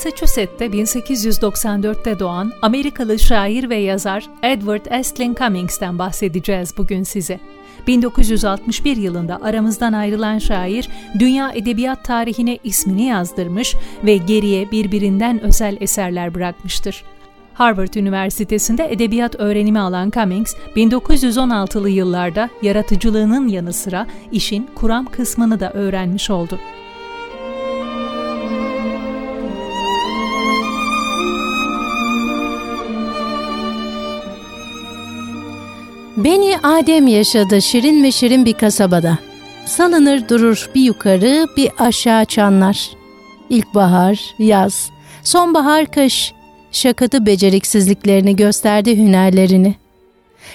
Massachusetts'te 1894'te doğan Amerikalı şair ve yazar Edward Estlin Cummings'ten bahsedeceğiz bugün size. 1961 yılında aramızdan ayrılan şair, dünya edebiyat tarihine ismini yazdırmış ve geriye birbirinden özel eserler bırakmıştır. Harvard Üniversitesi'nde edebiyat öğrenimi alan Cummings, 1916'lı yıllarda yaratıcılığının yanı sıra işin kuram kısmını da öğrenmiş oldu. Beni Adem yaşadı şirin ve şirin bir kasabada. Salınır durur bir yukarı bir aşağı çanlar. İlkbahar, yaz, sonbahar, kış. Şakadı beceriksizliklerini gösterdi hünerlerini.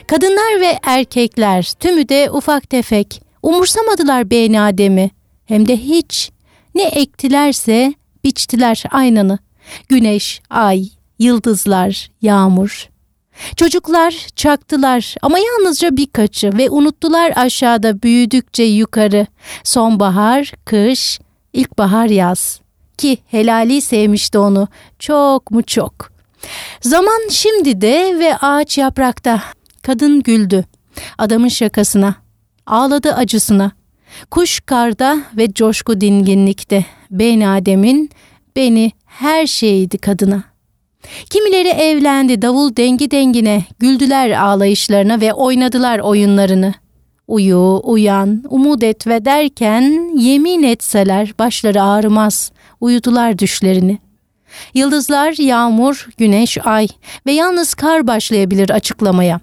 Kadınlar ve erkekler tümü de ufak tefek umursamadılar Beni Adem'i. Hem de hiç. Ne ektilerse biçtiler aynanı. Güneş, ay, yıldızlar, yağmur. Çocuklar çaktılar ama yalnızca birkaçı ve unuttular aşağıda büyüdükçe yukarı. Sonbahar, kış, ilkbahar, yaz. Ki helali sevmişti onu çok mu çok. Zaman şimdi de ve ağaç yaprakta. Kadın güldü. Adamın şakasına. Ağladı acısına. Kuş karda ve coşku dinginlikte. Ben Adem'in, beni her şeydi kadına.'' Kimileri evlendi davul dengi dengine, güldüler ağlayışlarına ve oynadılar oyunlarını. Uyu, uyan, umut et ve derken yemin etseler başları ağrımaz, uyudular düşlerini. Yıldızlar, yağmur, güneş, ay ve yalnız kar başlayabilir açıklamaya.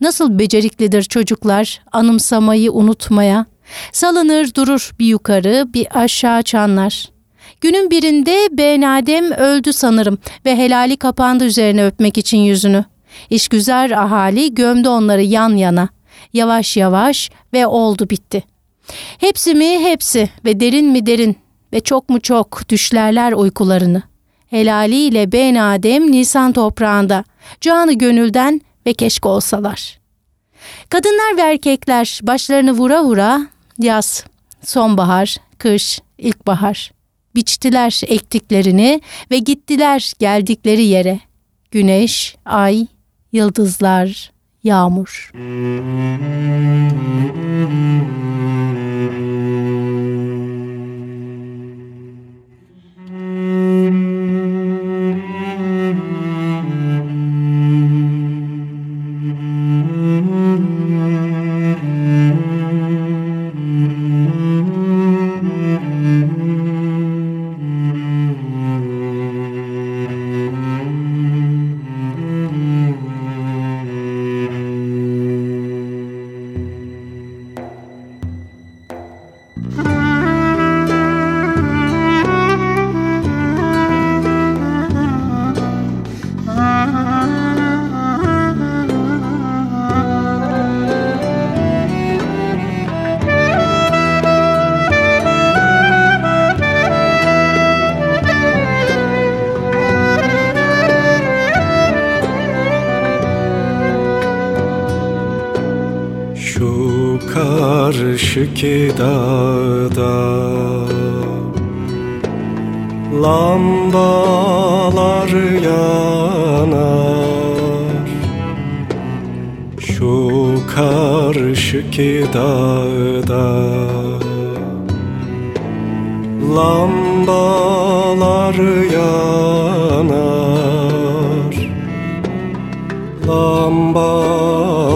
Nasıl beceriklidir çocuklar anımsamayı unutmaya. Salınır durur bir yukarı bir aşağı çanlar. Günün birinde Ben Adem öldü sanırım ve helali kapandı üzerine öpmek için yüzünü. İşgüzar ahali gömdü onları yan yana. Yavaş yavaş ve oldu bitti. Hepsi mi hepsi ve derin mi derin ve çok mu çok düşlerler uykularını. Helaliyle Ben Adem Nisan toprağında, canı gönülden ve keşke olsalar. Kadınlar ve erkekler başlarını vura vura yaz, sonbahar, kış, ilkbahar biçtiler ektiklerini ve gittiler geldikleri yere. Güneş, ay, yıldızlar, yağmur. karşıki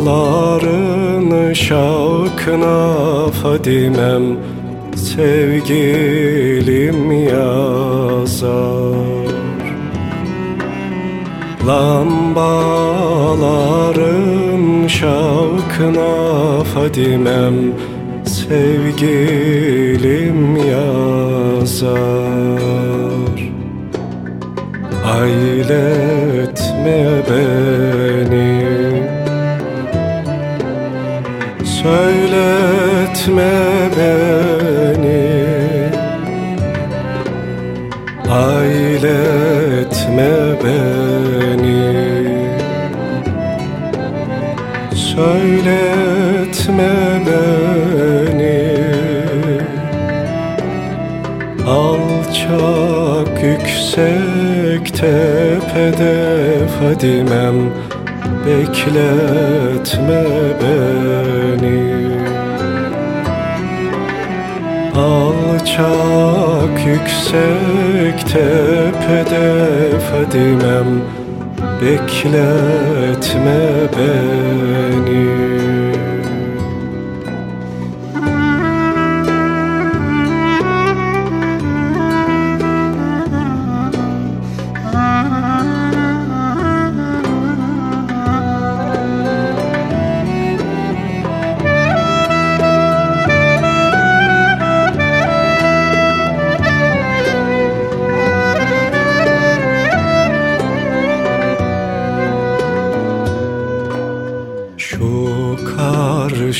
Lambaların şah Aşkına Fadimem sevgilim yazar. Lambaların Şirin şarkına Fadimem sevgilim yazar. Ailetme beni Söyletme beni. Ailetme beni. Söyletme beni. Alçak yüksek tepede Fadimem Bekletme beni. Alçak yüksek tepede Fadimem Bekletme beni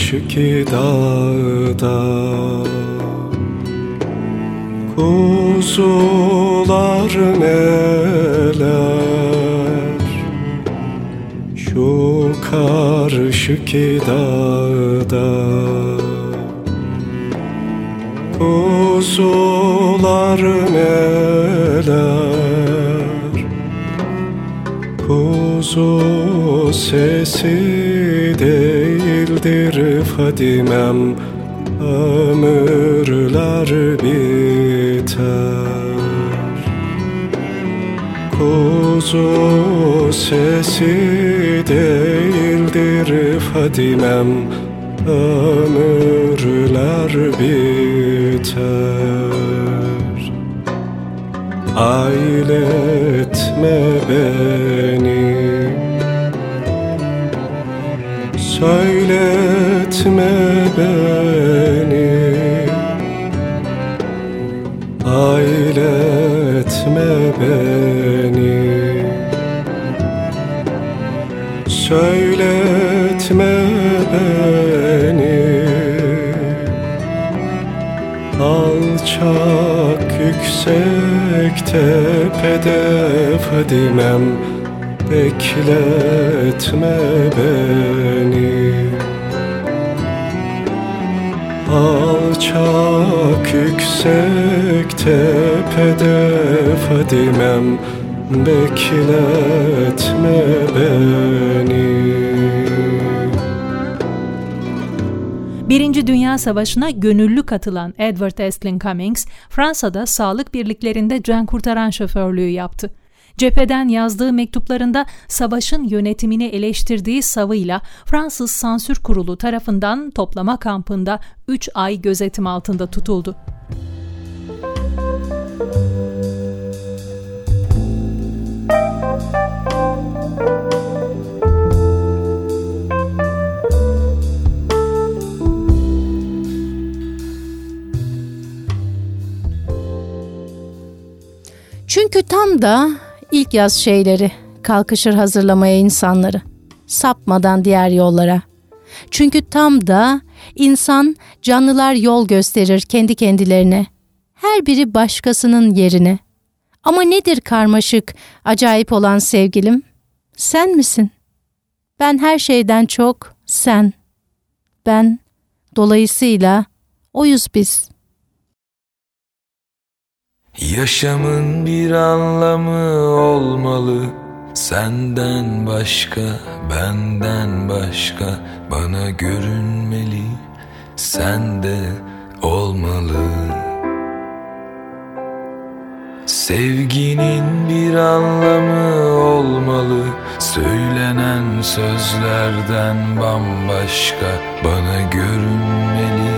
karşıki dağda Kuzular neler? Şu karşıki dağda Kuzular neler? Kuzu sesi değildir Fadimem Ömürler biter. Kuzu sesi değildir Fadimem Ömürler biter. Ailetme beni Söyletme beni. Ailetme beni. Söyletme beni. Alçak yüksek tepede Fadimem Bekletme beni Alçak yüksek tepede Fadimem Bekletme beni Birinci Dünya Savaşı'na gönüllü katılan Edward Estlin Cummings, Fransa'da sağlık birliklerinde can kurtaran şoförlüğü yaptı. Cepheden yazdığı mektuplarında savaşın yönetimini eleştirdiği savıyla Fransız Sansür Kurulu tarafından toplama kampında 3 ay gözetim altında tutuldu. Çünkü tam da ilk yaz şeyleri kalkışır hazırlamaya insanları, sapmadan diğer yollara. Çünkü tam da insan canlılar yol gösterir kendi kendilerine, her biri başkasının yerine. Ama nedir karmaşık, acayip olan sevgilim? Sen misin? Ben her şeyden çok sen. Ben, dolayısıyla oyuz biz.'' Yaşamın bir anlamı olmalı. Senden başka, benden başka. Bana görünmeli, sende olmalı. Sevginin bir anlamı olmalı. Söylenen sözlerden bambaşka. Bana görünmeli,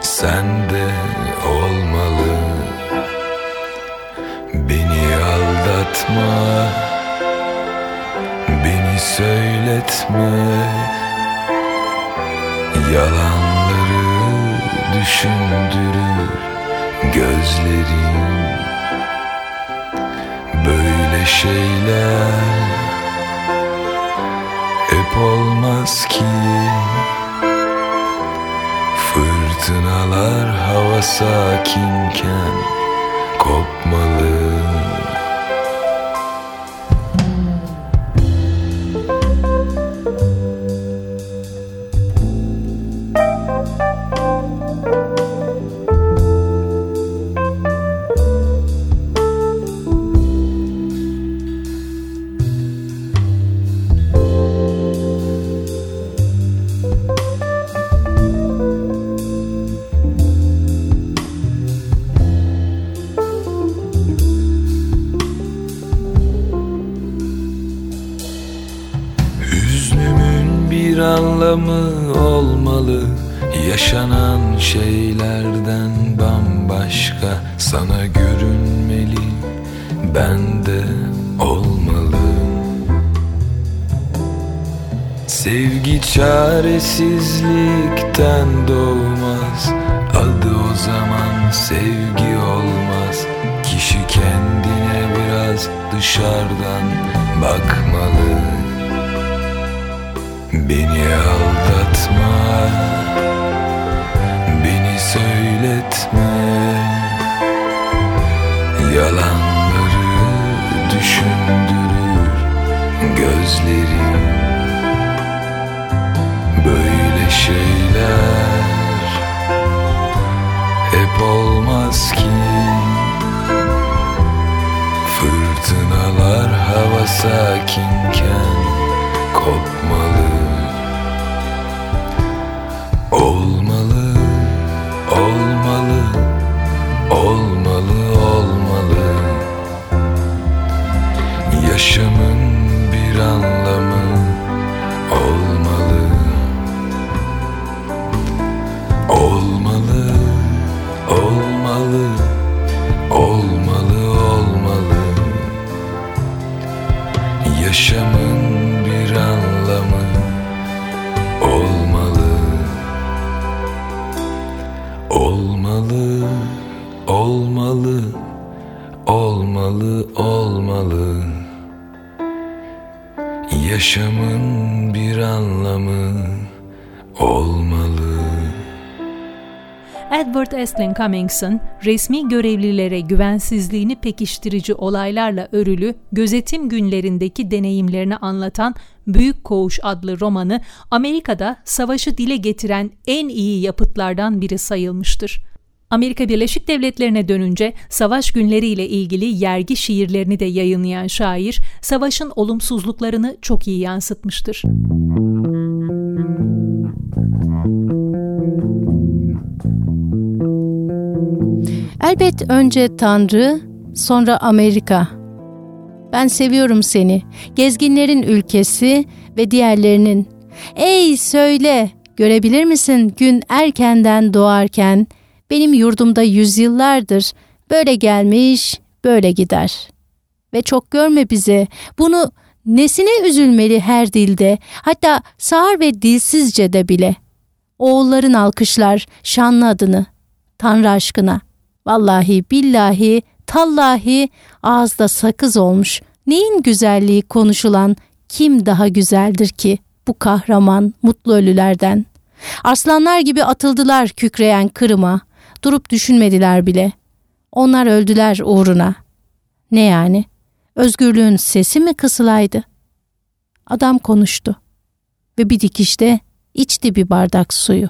sende olmalı aldatma Beni söyletme. Yalanları düşündürür gözlerin Böyle şeyler hep olmaz ki. Fırtınalar hava sakinken kopmalı çaresizlikten doğmaz. Adı o zaman sevgi olmaz. Kişi kendine biraz dışarıdan bakmalı. Beni aldatma. Beni söyletme. Yalanları düşündürür. Gözlerim sakinken kopmalı olmalı, olmalı Yaşamın bir anlamı olmalı Edward Estlin Cummings'ın resmi görevlilere güvensizliğini pekiştirici olaylarla örülü gözetim günlerindeki deneyimlerini anlatan Büyük Koğuş adlı romanı Amerika'da savaşı dile getiren en iyi yapıtlardan biri sayılmıştır. Amerika Birleşik Devletleri'ne dönünce savaş günleriyle ilgili yergi şiirlerini de yayınlayan şair, savaşın olumsuzluklarını çok iyi yansıtmıştır. Elbet önce Tanrı, sonra Amerika. Ben seviyorum seni, gezginlerin ülkesi ve diğerlerinin. Ey söyle, görebilir misin gün erkenden doğarken, benim yurdumda yüzyıllardır böyle gelmiş, böyle gider. Ve çok görme bize, bunu nesine üzülmeli her dilde, hatta sağır ve dilsizce de bile. Oğulların alkışlar şanlı adını, Tanrı aşkına. Vallahi billahi tallahi ağızda sakız olmuş. Neyin güzelliği konuşulan kim daha güzeldir ki bu kahraman mutlu ölülerden? Aslanlar gibi atıldılar kükreyen Kırım'a. Durup düşünmediler bile. Onlar öldüler uğruna. Ne yani? Özgürlüğün sesi mi kısılaydı? Adam konuştu ve bir dikişte içti bir bardak suyu.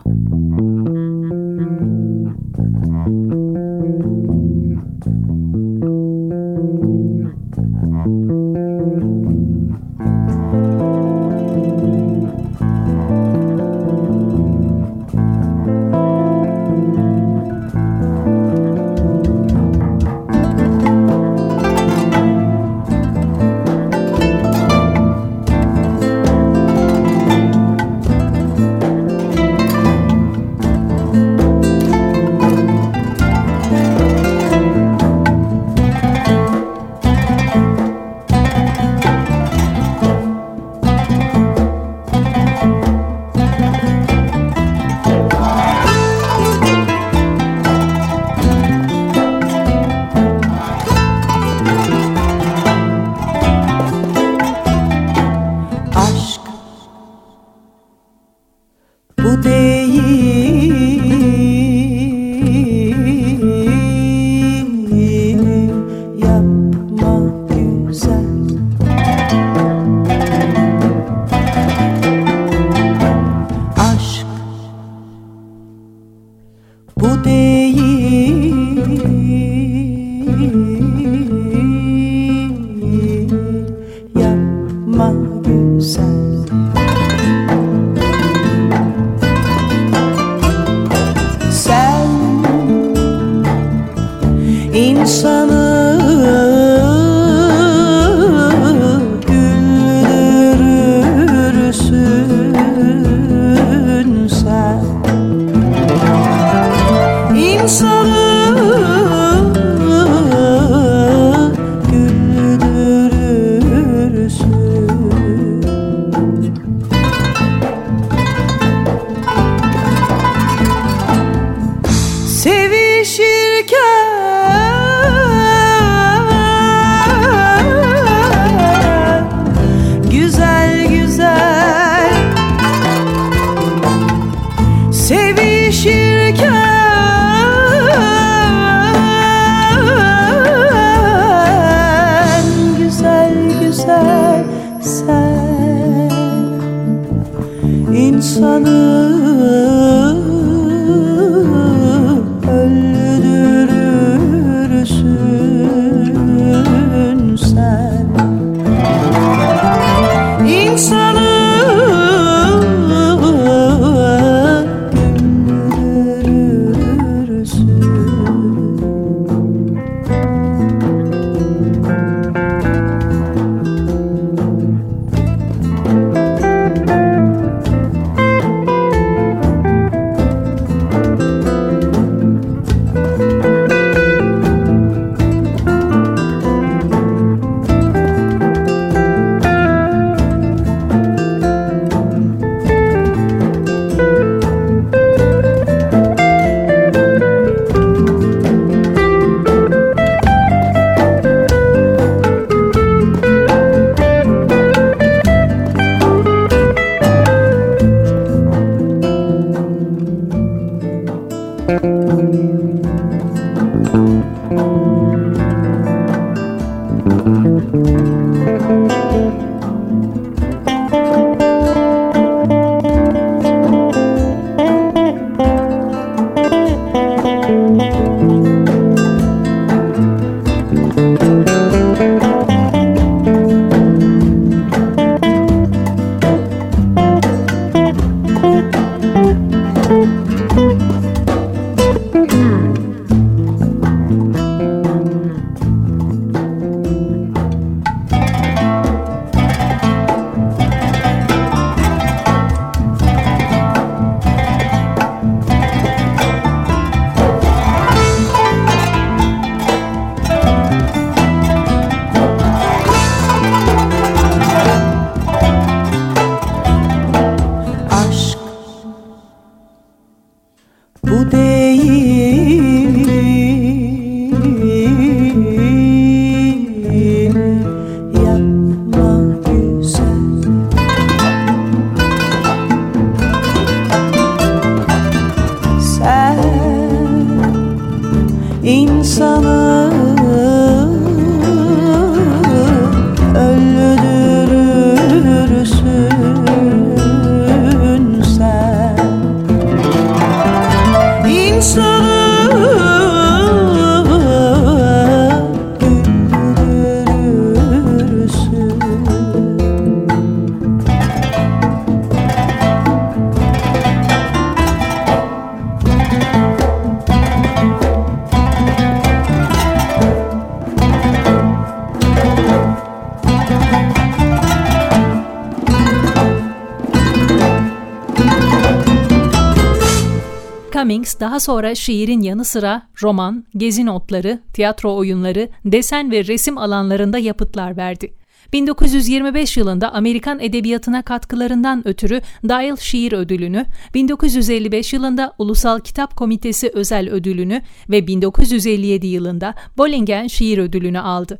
Cummings daha sonra şiirin yanı sıra roman, gezi notları, tiyatro oyunları, desen ve resim alanlarında yapıtlar verdi. 1925 yılında Amerikan edebiyatına katkılarından ötürü Dial Şiir Ödülünü, 1955 yılında Ulusal Kitap Komitesi Özel Ödülünü ve 1957 yılında Bollingen Şiir Ödülünü aldı.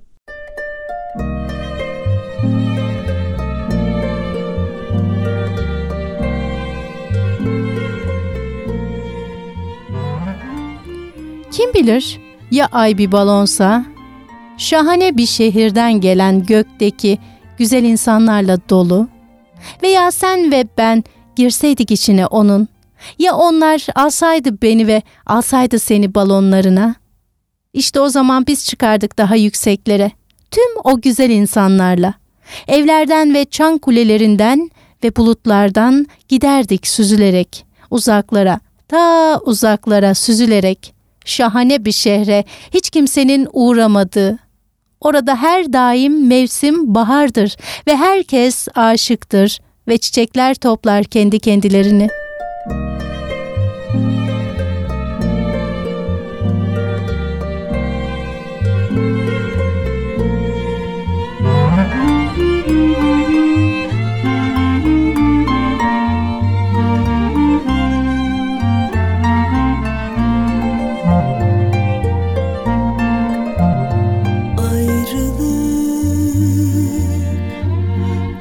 Kim bilir ya ay bir balonsa, şahane bir şehirden gelen gökteki güzel insanlarla dolu veya sen ve ben girseydik içine onun Ya onlar alsaydı beni ve alsaydı seni balonlarına? İşte o zaman biz çıkardık daha yükseklere. Tüm o güzel insanlarla. Evlerden ve çan kulelerinden ve bulutlardan giderdik süzülerek uzaklara, ta uzaklara süzülerek şahane bir şehre hiç kimsenin uğramadığı. Orada her daim mevsim bahardır ve herkes aşıktır ve çiçekler toplar kendi kendilerini.''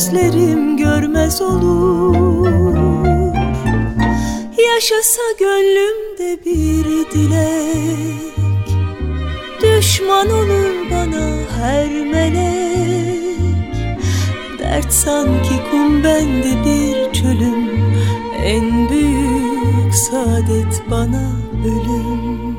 Gözlerim görmez olur. Yaşasa gönlümde bir dilek. Düşman olur bana her melek. Dert sanki kum bende bir çölüm. En büyük saadet bana ölüm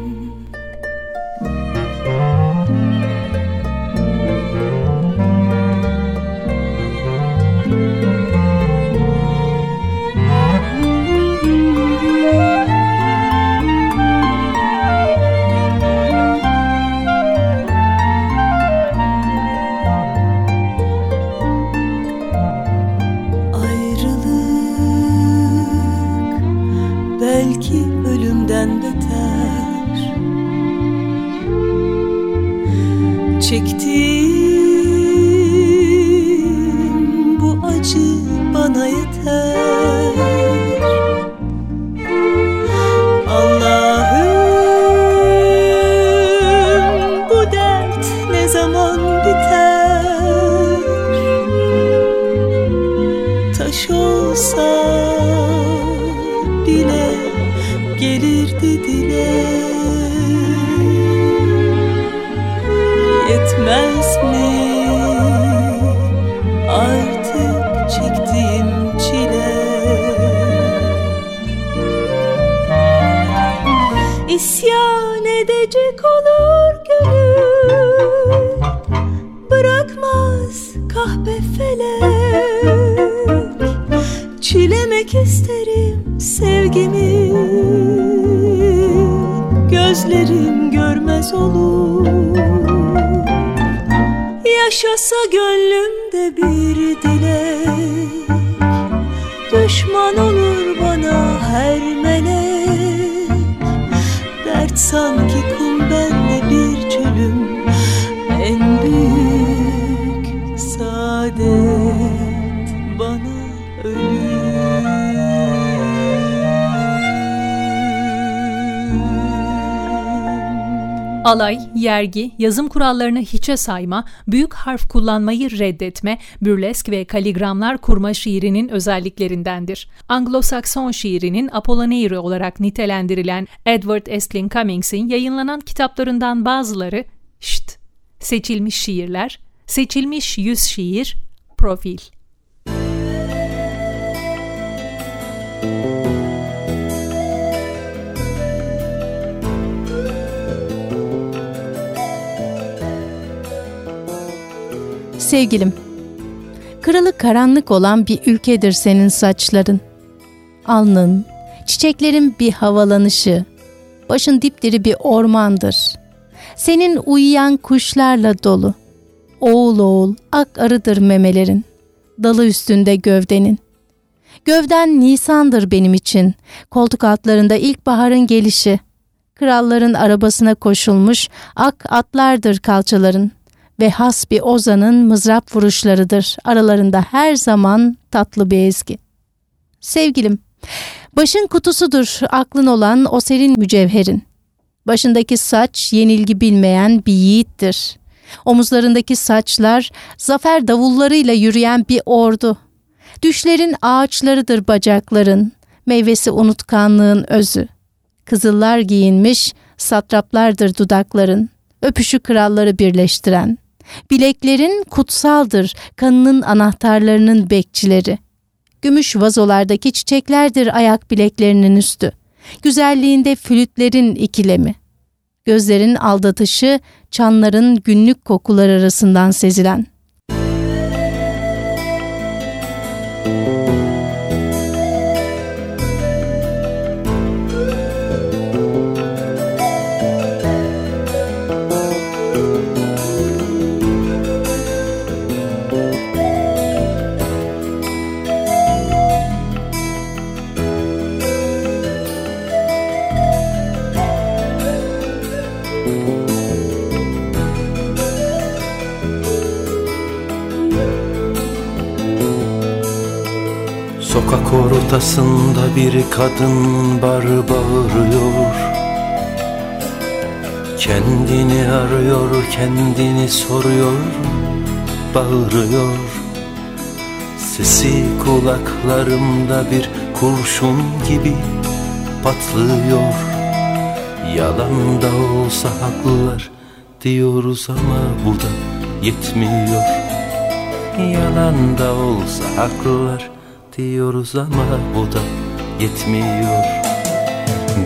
gönlümde bir dilek. Düşman olur bana her melek. Dert sanki kum bende Alay, yergi, yazım kurallarını hiçe sayma, büyük harf kullanmayı reddetme, bürlesk ve kaligramlar kurma şiirinin özelliklerindendir. Anglo-Sakson şiirinin Apollinaire olarak nitelendirilen Edward Estlin Cummings'in yayınlanan kitaplarından bazıları şşt, seçilmiş şiirler, seçilmiş yüz şiir, profil. Sevgilim, Kralı karanlık olan bir ülkedir senin saçların. Alnın, çiçeklerin bir havalanışı, başın dipdiri bir ormandır. Senin uyuyan kuşlarla dolu. Oğul oğul ak arıdır memelerin, dalı üstünde gövdenin. Gövden Nisan'dır benim için, koltuk altlarında ilkbaharın gelişi. Kralların arabasına koşulmuş ak atlardır kalçaların ve has bir ozanın mızrap vuruşlarıdır aralarında her zaman tatlı bir ezgi. Sevgilim, başın kutusudur aklın olan o serin mücevherin. Başındaki saç yenilgi bilmeyen bir yiğittir. Omuzlarındaki saçlar zafer davullarıyla yürüyen bir ordu. Düşlerin ağaçlarıdır bacakların, meyvesi unutkanlığın özü. Kızıllar giyinmiş, satraplardır dudakların, öpüşü kralları birleştiren. Bileklerin kutsaldır, kanının anahtarlarının bekçileri. Gümüş vazolardaki çiçeklerdir ayak bileklerinin üstü. Güzelliğinde flütlerin ikilemi. Gözlerin aldatışı, çanların günlük kokular arasından sezilen. Sokak ortasında bir kadın bar bağırıyor. Kendini arıyor, kendini soruyor, bağırıyor. Sesi kulaklarımda bir kurşun gibi patlıyor. Yalan da olsa haklılar diyoruz ama bu da yetmiyor. Yalan da olsa haklılar diyoruz ama bu da yetmiyor.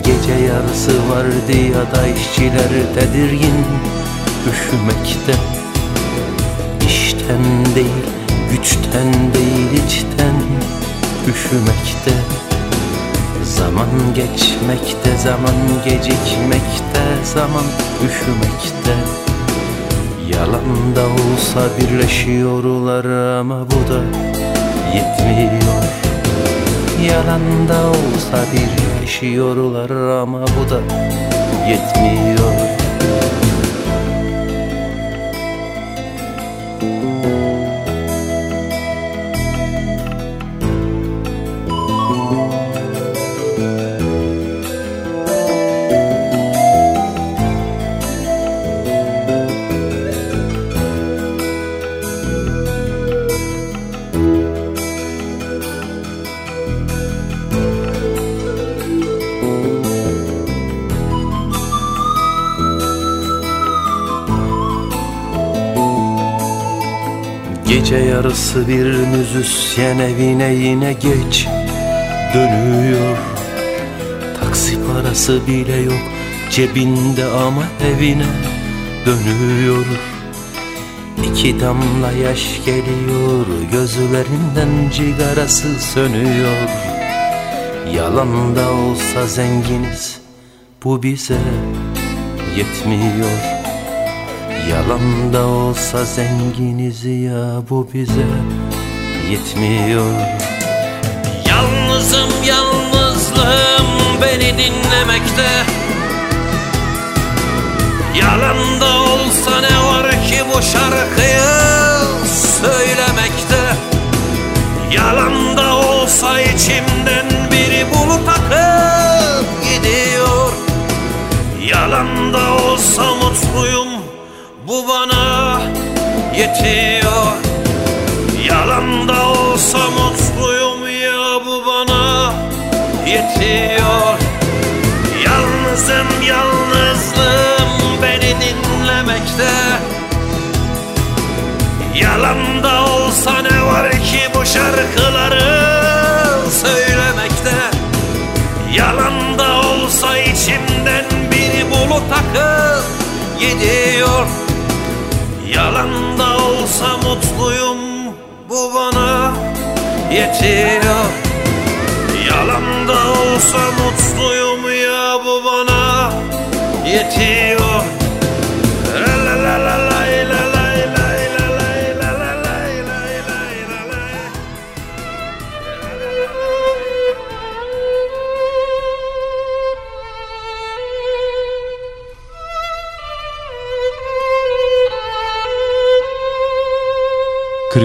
Gece yarısı vardı ya da işçiler tedirgin. Üşümekte İşten değil güçten değil içten üşümekte. Zaman geçmekte zaman gecikmekte zaman üşümekte. Yalan da olsa birleşiyorlar ama bu da yetmiyor Yalan da olsa birleşiyorlar ama bu da yetmiyor Yarısı bir müzisyen evine yine geç dönüyor. Taksi parası bile yok cebinde ama evine dönüyor. İki damla yaş geliyor gözlerinden cigarası sönüyor. Yalan da olsa zenginiz bu bize yetmiyor Yalan da olsa zenginiz ya bu bize yetmiyor. Yalnızım yalnızlığım beni dinlemekte. Yalan da olsa ne var ki bu şarkıyı söylemekte? Yalan da olsa içimden biri bulut akıp gidiyor. Yalan da olsa mutluyum bu bana yetiyor. Yalan da olsa mutluyum ya bu bana yetiyor. Yalnızım yalnızlığım beni dinlemekte. Yalan da olsa ne var ki bu şarkıları söylemekte? Yalan da olsa içimden biri bulut akıp gidiyor Yalan da olsa mutluyum bu bana yetiyor. Yalan da olsa mutluyum ya bu bana yetiyor